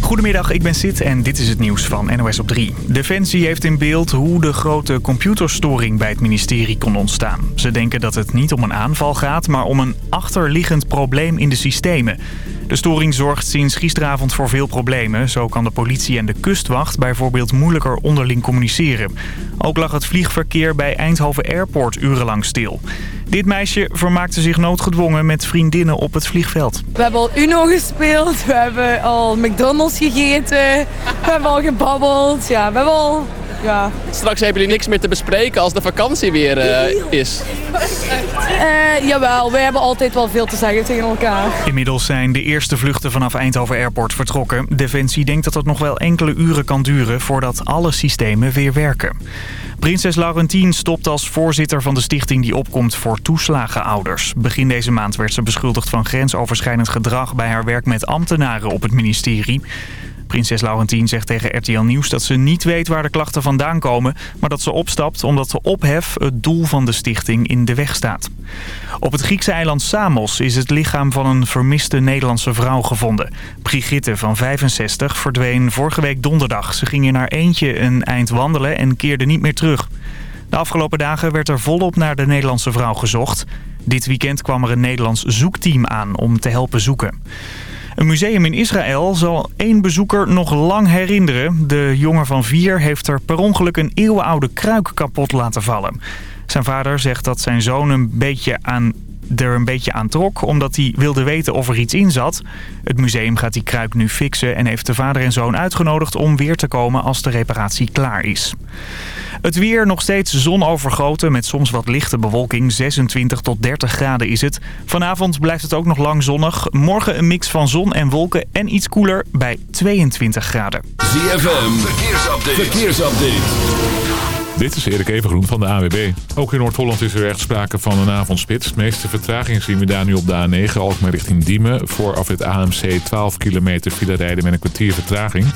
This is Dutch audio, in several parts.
Goedemiddag, ik ben Sid en dit is het nieuws van NOS op 3. Defensie heeft in beeld hoe de grote computerstoring bij het ministerie kon ontstaan. Ze denken dat het niet om een aanval gaat, maar om een achterliggend probleem in de systemen. De storing zorgt sinds gisteravond voor veel problemen. Zo kan de politie en de kustwacht bijvoorbeeld moeilijker onderling communiceren. Ook lag het vliegverkeer bij Eindhoven Airport urenlang stil. Dit meisje vermaakte zich noodgedwongen met vriendinnen op het vliegveld. We hebben al Uno gespeeld, we hebben al McDonald's gegeten, we hebben al gebabbeld. Ja, we hebben al... Ja. Straks hebben jullie niks meer te bespreken als de vakantie weer uh, is. Uh, jawel, we hebben altijd wel veel te zeggen tegen elkaar. Inmiddels zijn de eerste vluchten vanaf Eindhoven Airport vertrokken. Defensie denkt dat het nog wel enkele uren kan duren voordat alle systemen weer werken. Prinses Laurentien stopt als voorzitter van de stichting die opkomt voor toeslagenouders. Begin deze maand werd ze beschuldigd van grensoverschrijdend gedrag bij haar werk met ambtenaren op het ministerie. Prinses Laurentien zegt tegen RTL Nieuws dat ze niet weet waar de klachten vandaan komen... maar dat ze opstapt omdat de ophef het doel van de stichting in de weg staat. Op het Griekse eiland Samos is het lichaam van een vermiste Nederlandse vrouw gevonden. Brigitte van 65 verdween vorige week donderdag. Ze ging in haar eentje een eind wandelen en keerde niet meer terug. De afgelopen dagen werd er volop naar de Nederlandse vrouw gezocht. Dit weekend kwam er een Nederlands zoekteam aan om te helpen zoeken. Een museum in Israël zal één bezoeker nog lang herinneren. De jongen van vier heeft er per ongeluk een eeuwenoude kruik kapot laten vallen. Zijn vader zegt dat zijn zoon een beetje aan er een beetje aan trok, omdat hij wilde weten of er iets in zat. Het museum gaat die kruik nu fixen en heeft de vader en zoon uitgenodigd om weer te komen als de reparatie klaar is. Het weer nog steeds zonovergoten met soms wat lichte bewolking. 26 tot 30 graden is het. Vanavond blijft het ook nog lang zonnig. Morgen een mix van zon en wolken en iets koeler bij 22 graden. ZFM, verkeersupdate. verkeersupdate. Dit is Erik Evengroen van de AWB. Ook in Noord-Holland is er echt sprake van een avondspits. De meeste vertraging zien we daar nu op de A9, Alkmaar richting Diemen. Voor af het AMC 12 kilometer file rijden met een kwartier vertraging.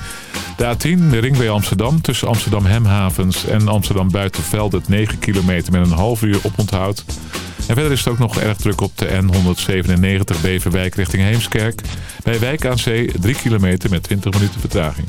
De A10, de ring bij Amsterdam, tussen Amsterdam Hemhavens en Amsterdam Buitenveld... het 9 kilometer met een half uur oponthoud. En verder is het ook nog erg druk op de N197 Beverwijk richting Heemskerk. Bij Wijk aan Zee 3 kilometer met 20 minuten vertraging.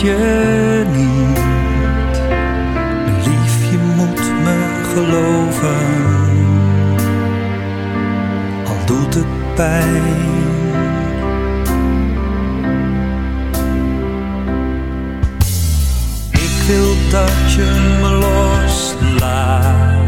Je niet. Lief, je moet me geloven. Al doet het pijn. Ik wil dat je me loslaat.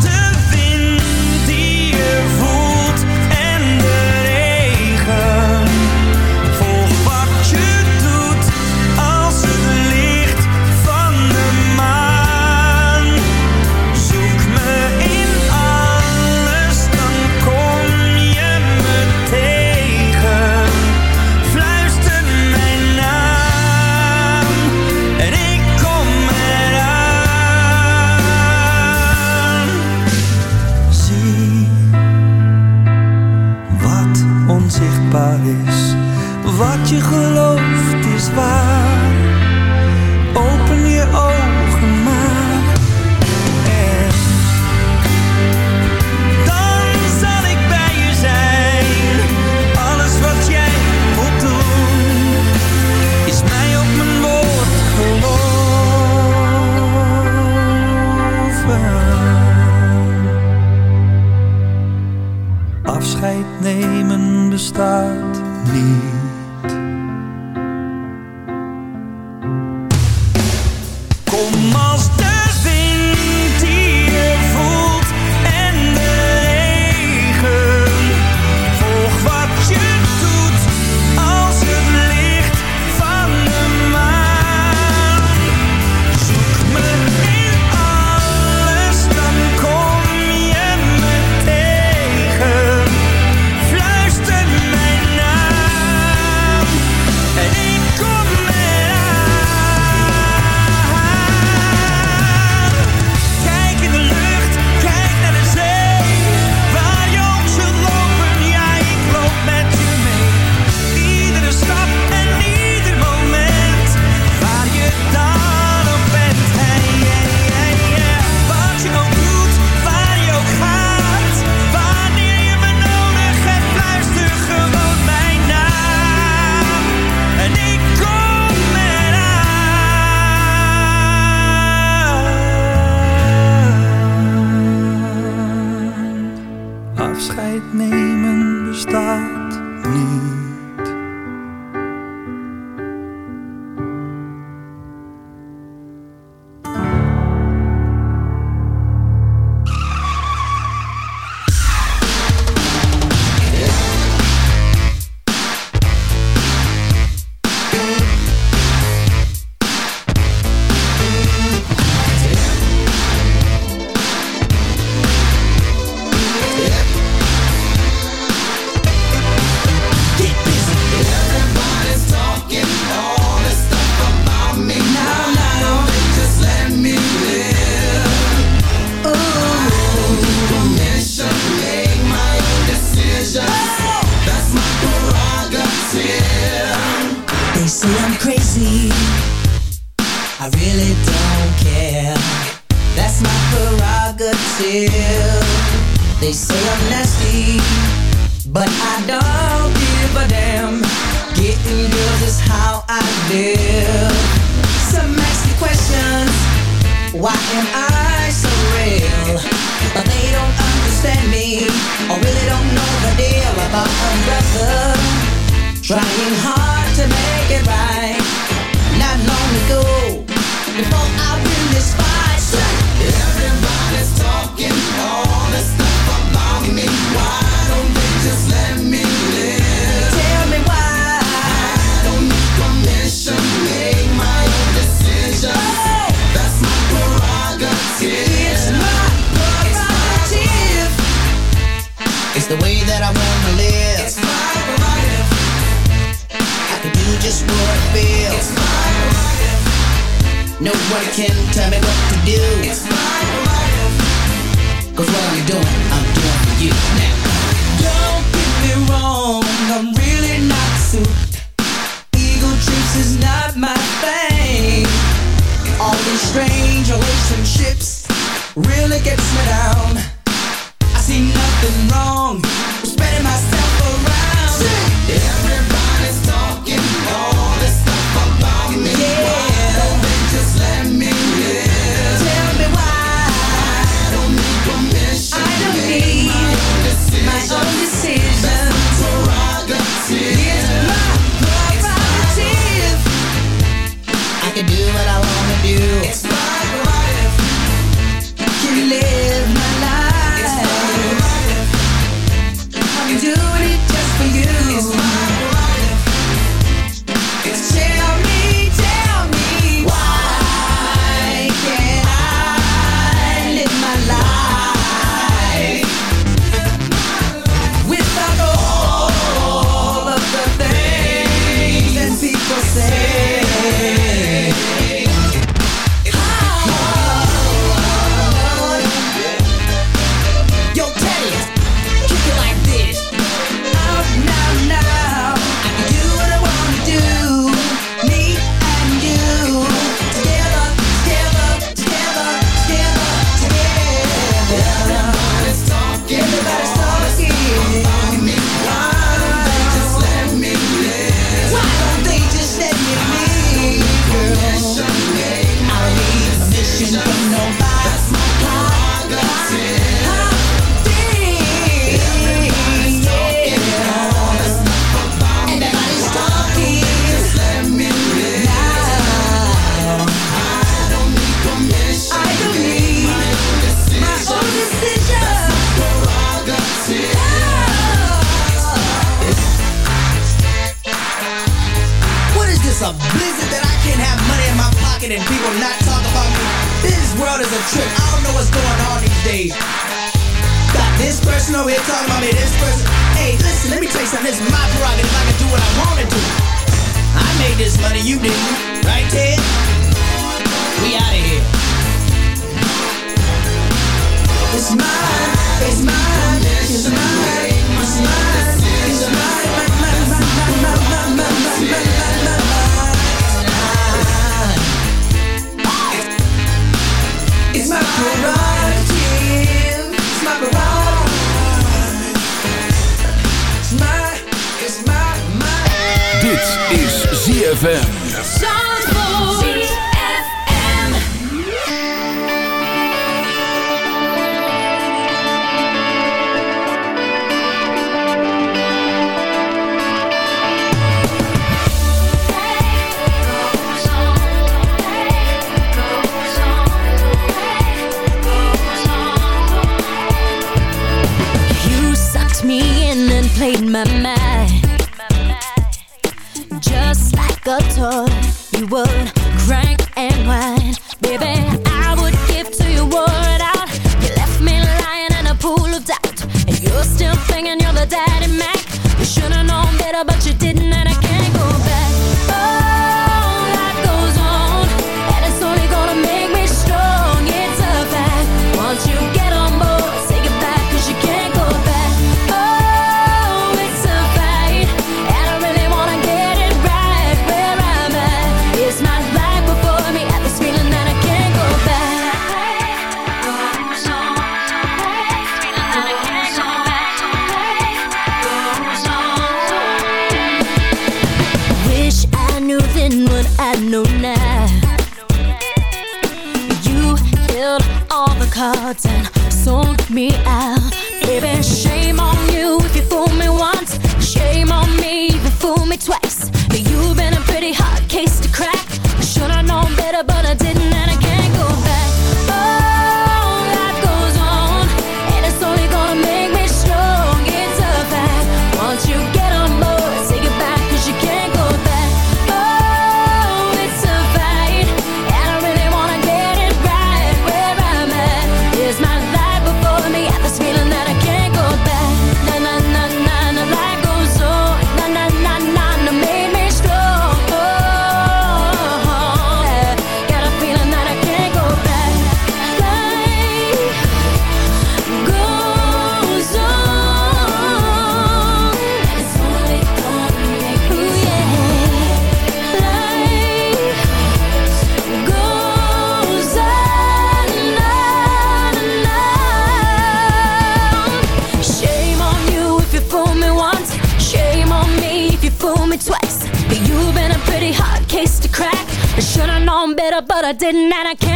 is. Wat je gelooft is waar. bestaat niet. Didn't, and I can't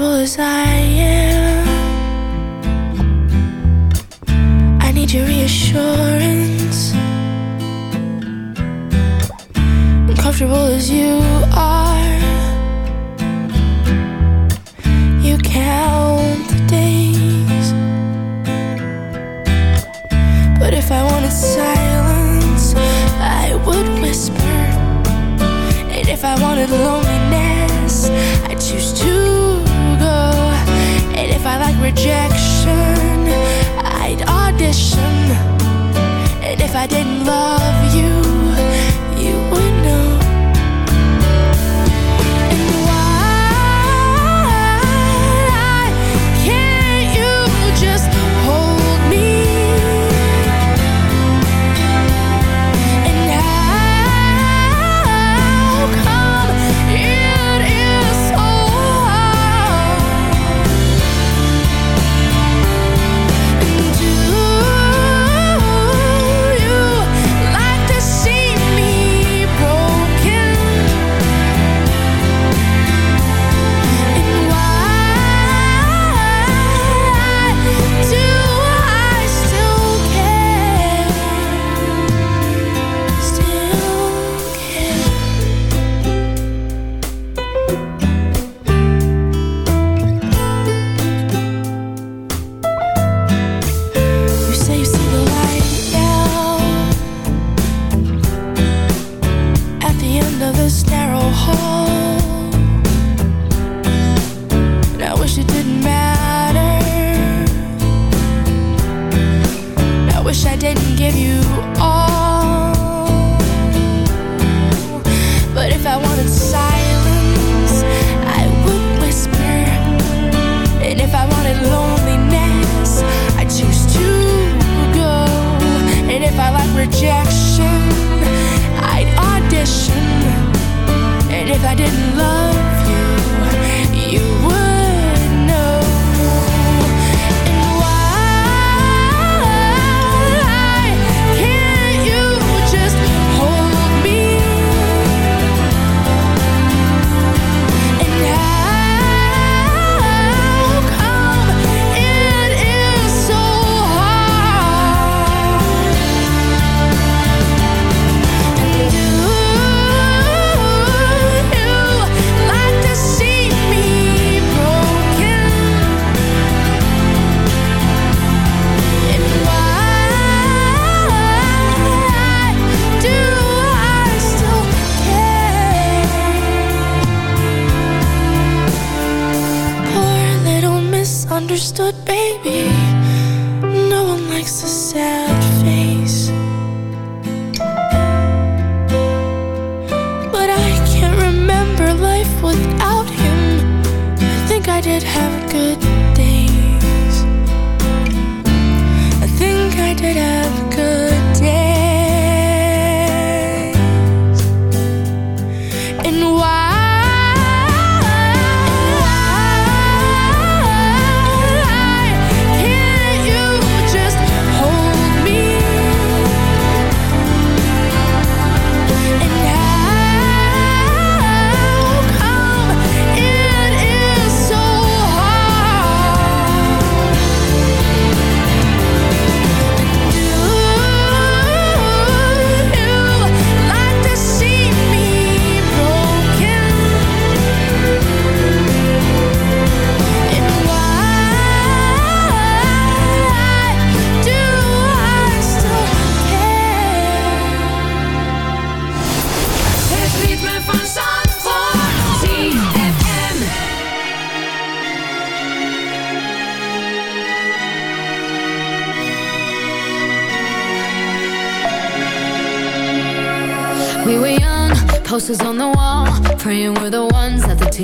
as I am.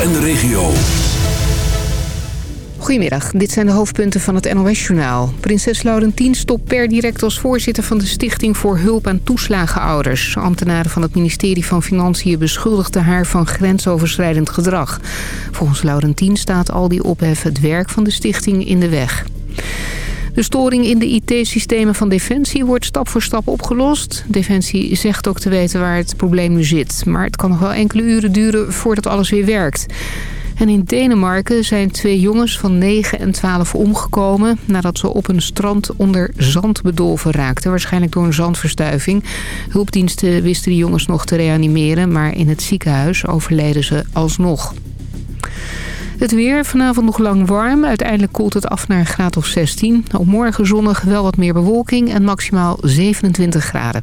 En de regio. Goedemiddag, dit zijn de hoofdpunten van het NOS-journaal. Prinses Laurentien stopt per direct als voorzitter van de Stichting voor Hulp aan Toeslagenouders. Ambtenaren van het ministerie van Financiën beschuldigden haar van grensoverschrijdend gedrag. Volgens Laurentien staat al die ophef het werk van de stichting in de weg. De storing in de IT-systemen van Defensie wordt stap voor stap opgelost. Defensie zegt ook te weten waar het probleem nu zit. Maar het kan nog wel enkele uren duren voordat alles weer werkt. En in Denemarken zijn twee jongens van 9 en 12 omgekomen... nadat ze op een strand onder zand bedolven raakten. Waarschijnlijk door een zandverstuiving. Hulpdiensten wisten de jongens nog te reanimeren... maar in het ziekenhuis overleden ze alsnog. Het weer, vanavond nog lang warm. Uiteindelijk koelt het af naar een graad of 16. Op morgen zonnig wel wat meer bewolking en maximaal 27 graden.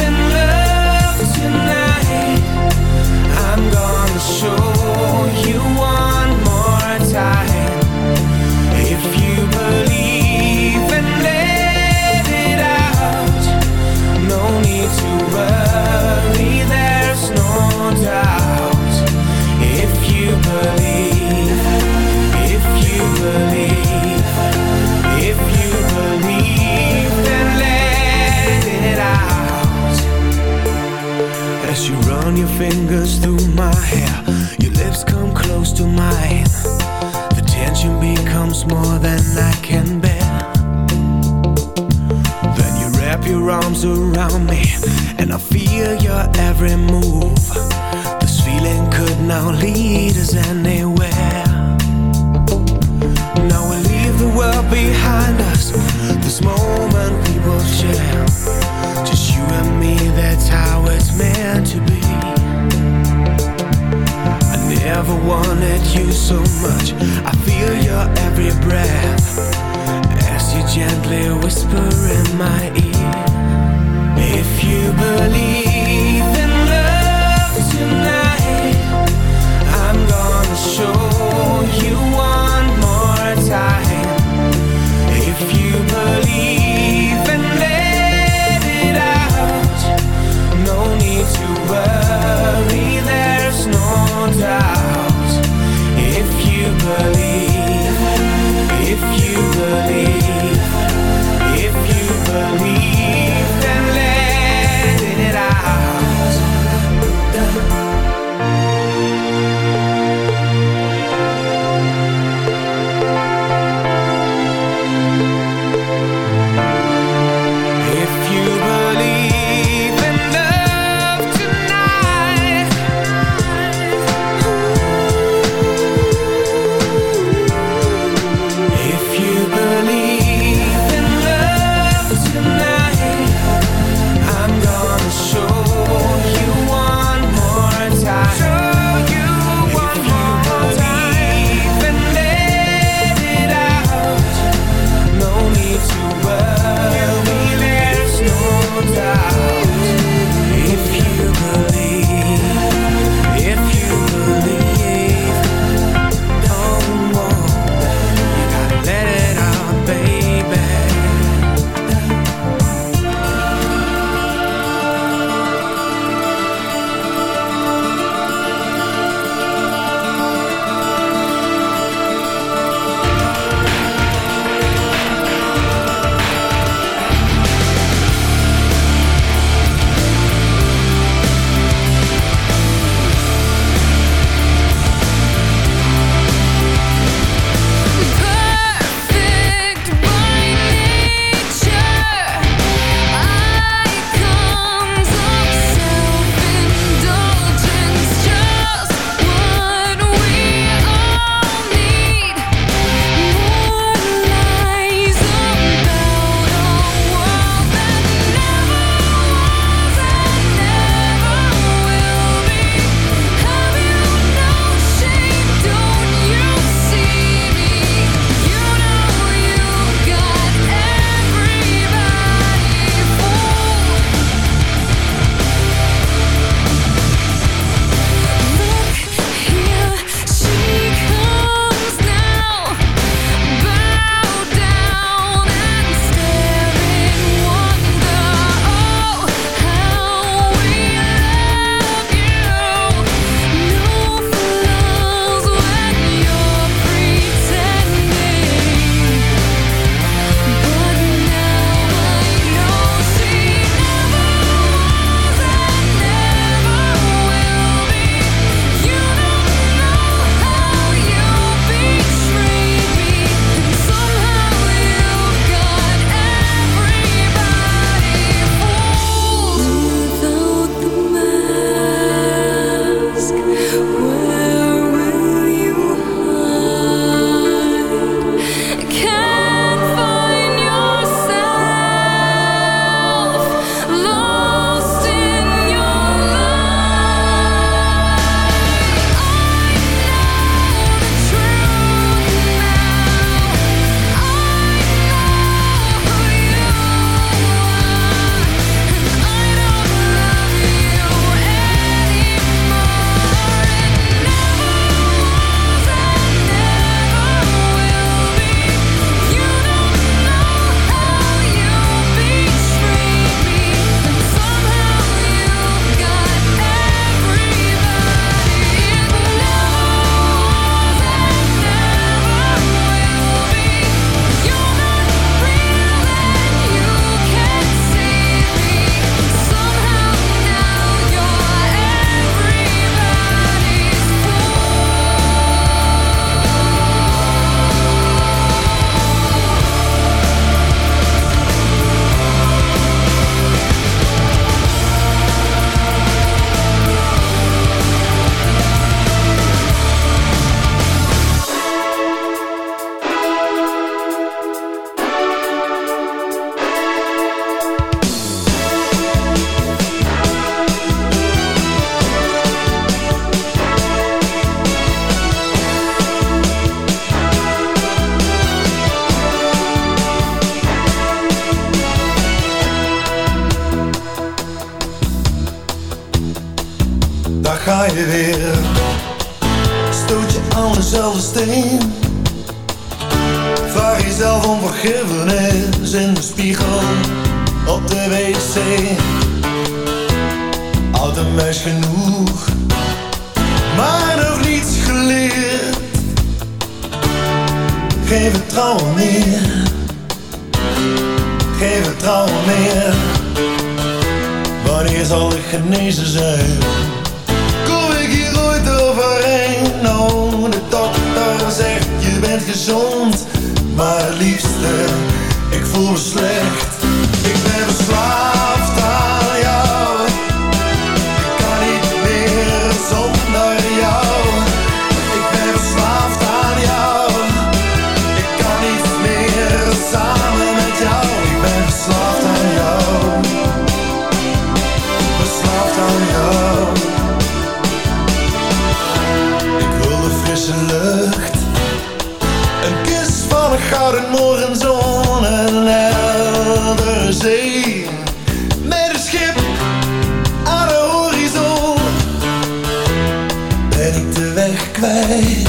away.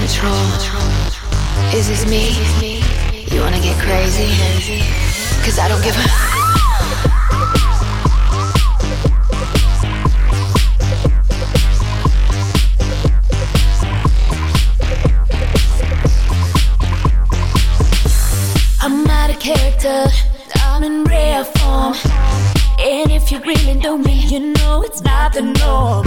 control. Is this me? You wanna get crazy? Cause I don't give a. I'm in rare form. And if you really know me, you know it's not the norm.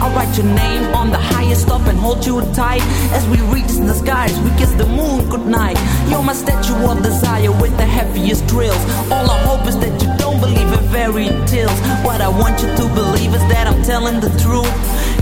I'll write your name on the highest up and hold you tight as we reach the skies. We kiss the moon goodnight. You're my statue of desire with the heaviest drills. All I hope is that you don't believe in fairy tales. What I want you to believe is that I'm telling the truth.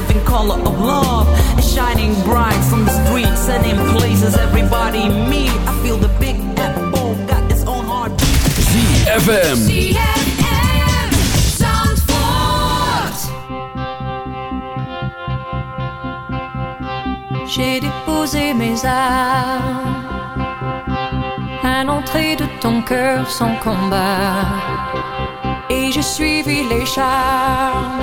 living color of love is shining bright on the streets and in places everybody meet. I feel the big apple got its own heartbeat. ZFM. J'ai déposé mes armes à l'entrée de ton cœur sans combat. Et j'ai suivi les charmes,